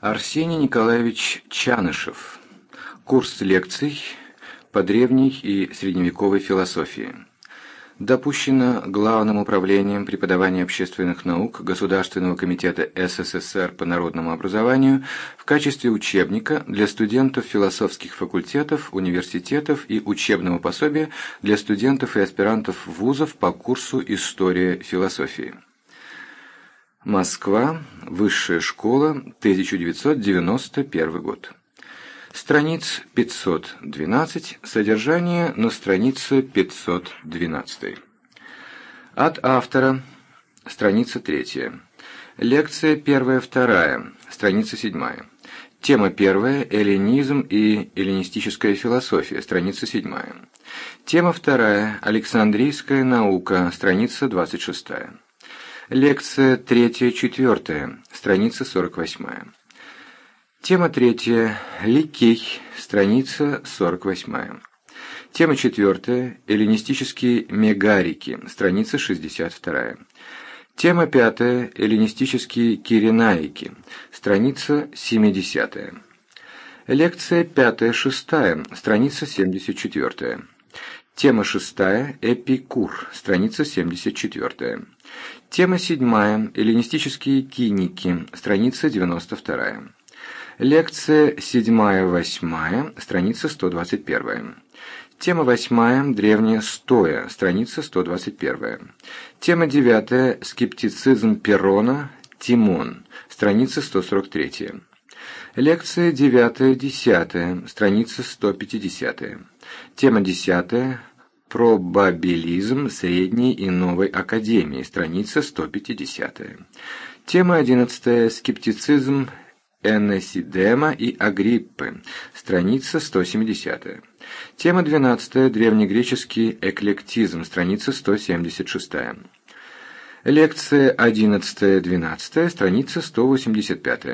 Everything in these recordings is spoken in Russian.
Арсений Николаевич Чанышев. Курс лекций по древней и средневековой философии. Допущено Главным управлением преподавания общественных наук Государственного комитета СССР по народному образованию в качестве учебника для студентов философских факультетов, университетов и учебного пособия для студентов и аспирантов вузов по курсу «История философии». Москва. Высшая школа. 1991 год. Страниц 512. Содержание на странице 512. От автора. Страница 3. Лекция 1-2. Страница 7. Тема 1. Эллинизм и эллинистическая философия. Страница 7. Тема 2. Александрийская наука. Страница 26. Лекция третья-четвертая, страница 48. Тема третья. Ликей, страница 48. Тема четвертая. Эллинистические мегарики, страница 62. Тема пятая. Эллинистические киренаики, страница 70. Лекция пятая-шестая, страница 74. Тема шестая. Эпикур, страница 74. Тема седьмая. Эллинистические киники. Страница 92. Лекция седьмая-восьмая. Страница 121. Тема восьмая. Древняя стоя. Страница 121. Тема девятая. Скептицизм Перона. Тимон. Страница 143. Лекция девятая-десятая. Страница 150. Тема десятая. Пробабилизм Средней и Новой Академии, страница 150. Тема 11. Скептицизм Энесидема и Агриппы, страница 170. Тема 12. Древнегреческий эклектизм, страница 176. Лекция 11-12, страница 185.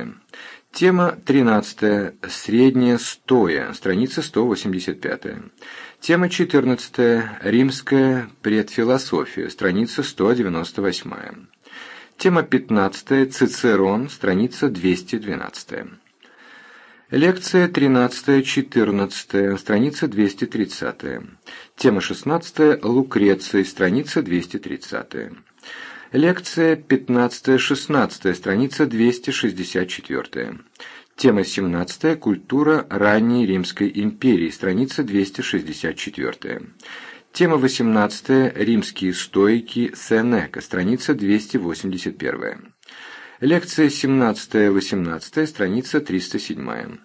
Тема 13. Средняя стоя, страница 185. Тема 14. Римская предфилософия, страница 198. Тема 15. Цицерон, страница 212. Лекция 13-14, страница 230. Тема 16. Лукреций, страница 230. Лекция 15-16, страница 264. Тема 17. Культура ранней Римской империи. Страница 264. Тема 18. Римские стойки Сенека. Страница 281. Лекция 17-18. Страница 307.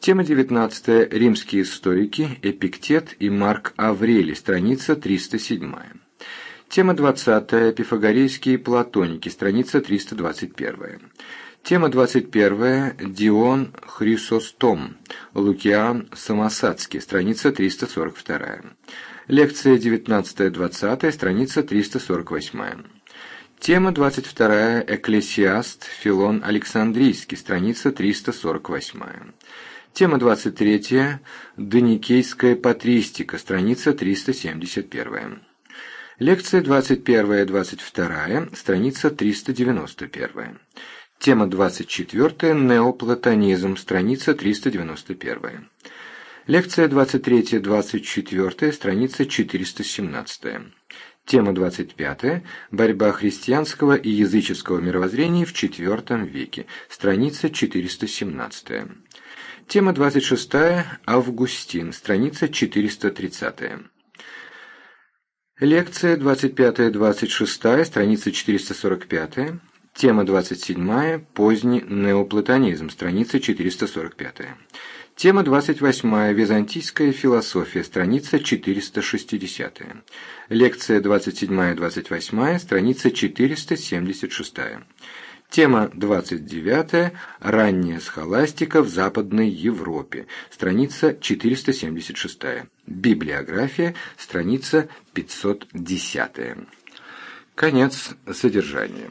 Тема 19. Римские стойки Эпиктет и Марк Аврелий. Страница 307. Тема 20. Пифагорейские платоники. Страница 321. Тема 21. Дион Хрисостом. Лукиан Самосадский. Страница 342. Лекция 19-20. Страница 348. Тема 22. Экклесиаст Филон Александрийский. Страница 348. Тема 23. Доникейская патристика. Страница 371. Лекция 21-22. Страница 391. Тема 24. Неоплатонизм. Страница 391. Лекция 23-24. Страница 417. Тема 25. Борьба христианского и языческого мировоззрения в IV веке. Страница 417. Тема 26. Августин. Страница 430. Лекция 25-26. Страница 445. Тема 27. Поздний неоплатонизм. Страница 445. Тема 28. Византийская философия. Страница 460. Лекция 27-28. Страница 476. Тема 29. Ранняя схоластика в Западной Европе. Страница 476. Библиография. Страница 510. Конец содержания.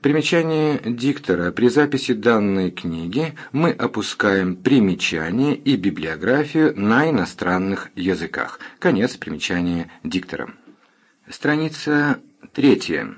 Примечание диктора. При записи данной книги мы опускаем примечание и библиографию на иностранных языках. Конец примечания диктора. Страница третья.